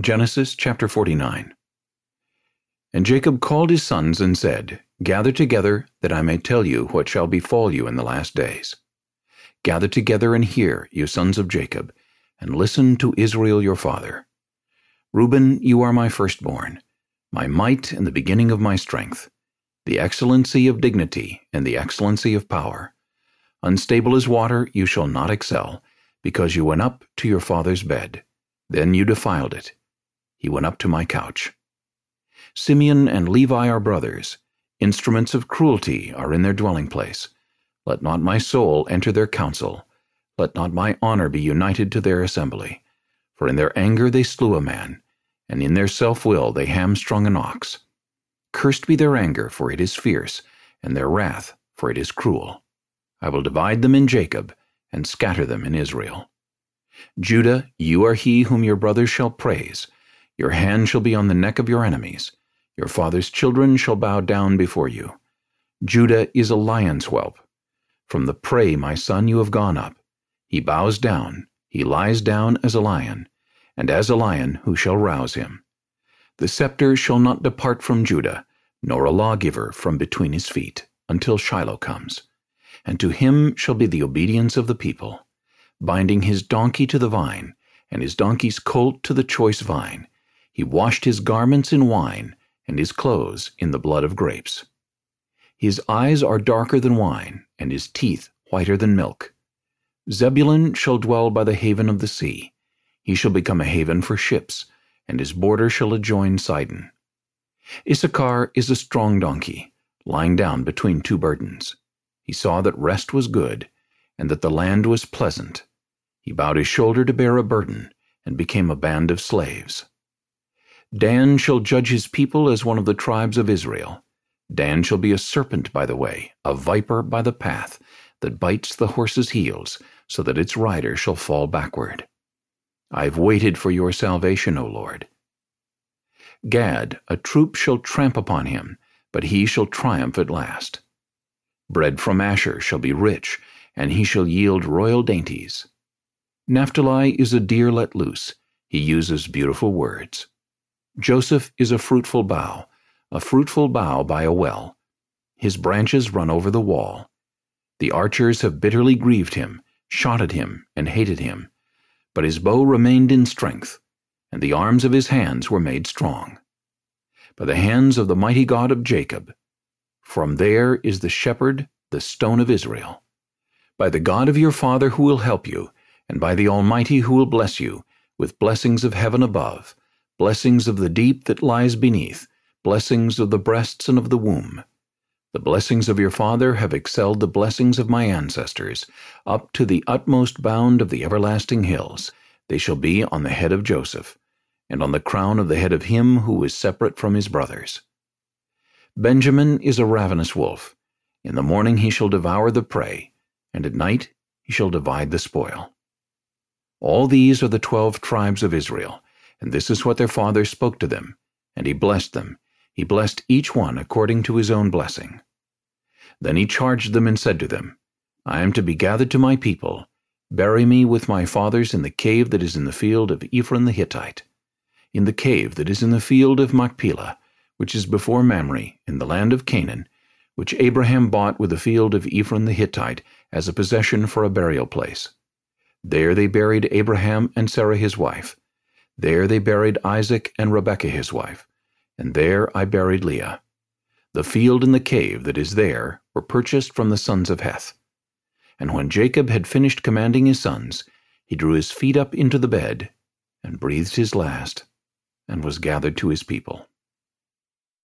Genesis chapter 49 And Jacob called his sons and said, Gather together, that I may tell you what shall befall you in the last days. Gather together and hear, you sons of Jacob, and listen to Israel your father. Reuben, you are my firstborn, my might and the beginning of my strength, the excellency of dignity and the excellency of power. Unstable as water, you shall not excel, because you went up to your father's bed. Then you defiled it he went up to my couch. Simeon and Levi are brothers. Instruments of cruelty are in their dwelling place. Let not my soul enter their council. Let not my honor be united to their assembly. For in their anger they slew a man, and in their self-will they hamstrung an ox. Cursed be their anger, for it is fierce, and their wrath, for it is cruel. I will divide them in Jacob, and scatter them in Israel. Judah, you are he whom your brothers shall praise, your hand shall be on the neck of your enemies. Your father's children shall bow down before you. Judah is a lion's whelp. From the prey, my son, you have gone up. He bows down, he lies down as a lion, and as a lion who shall rouse him? The scepter shall not depart from Judah, nor a lawgiver from between his feet, until Shiloh comes. And to him shall be the obedience of the people, binding his donkey to the vine, and his donkey's colt to the choice vine, he washed his garments in wine, and his clothes in the blood of grapes. His eyes are darker than wine, and his teeth whiter than milk. Zebulun shall dwell by the haven of the sea. He shall become a haven for ships, and his border shall adjoin Sidon. Issachar is a strong donkey, lying down between two burdens. He saw that rest was good, and that the land was pleasant. He bowed his shoulder to bear a burden, and became a band of slaves. Dan shall judge his people as one of the tribes of Israel. Dan shall be a serpent by the way, a viper by the path, that bites the horse's heels, so that its rider shall fall backward. I've waited for your salvation, O Lord. Gad, a troop shall tramp upon him, but he shall triumph at last. Bread from Asher shall be rich, and he shall yield royal dainties. Naphtali is a deer let loose. He uses beautiful words. Joseph is a fruitful bough, a fruitful bough by a well. His branches run over the wall. The archers have bitterly grieved him, shot at him, and hated him. But his bow remained in strength, and the arms of his hands were made strong. By the hands of the mighty God of Jacob. From there is the shepherd, the stone of Israel. By the God of your father who will help you, and by the Almighty who will bless you, with blessings of heaven above, blessings of the deep that lies beneath, blessings of the breasts and of the womb. The blessings of your father have excelled the blessings of my ancestors, up to the utmost bound of the everlasting hills. They shall be on the head of Joseph, and on the crown of the head of him who is separate from his brothers. Benjamin is a ravenous wolf. In the morning he shall devour the prey, and at night he shall divide the spoil. All these are the twelve tribes of Israel, and this is what their father spoke to them. And he blessed them. He blessed each one according to his own blessing. Then he charged them and said to them, I am to be gathered to my people. Bury me with my fathers in the cave that is in the field of Ephron the Hittite, in the cave that is in the field of Machpelah, which is before Mamre, in the land of Canaan, which Abraham bought with the field of Ephron the Hittite as a possession for a burial place. There they buried Abraham and Sarah his wife, there they buried Isaac and Rebekah his wife, and there I buried Leah. The field and the cave that is there were purchased from the sons of Heth. And when Jacob had finished commanding his sons, he drew his feet up into the bed, and breathed his last, and was gathered to his people.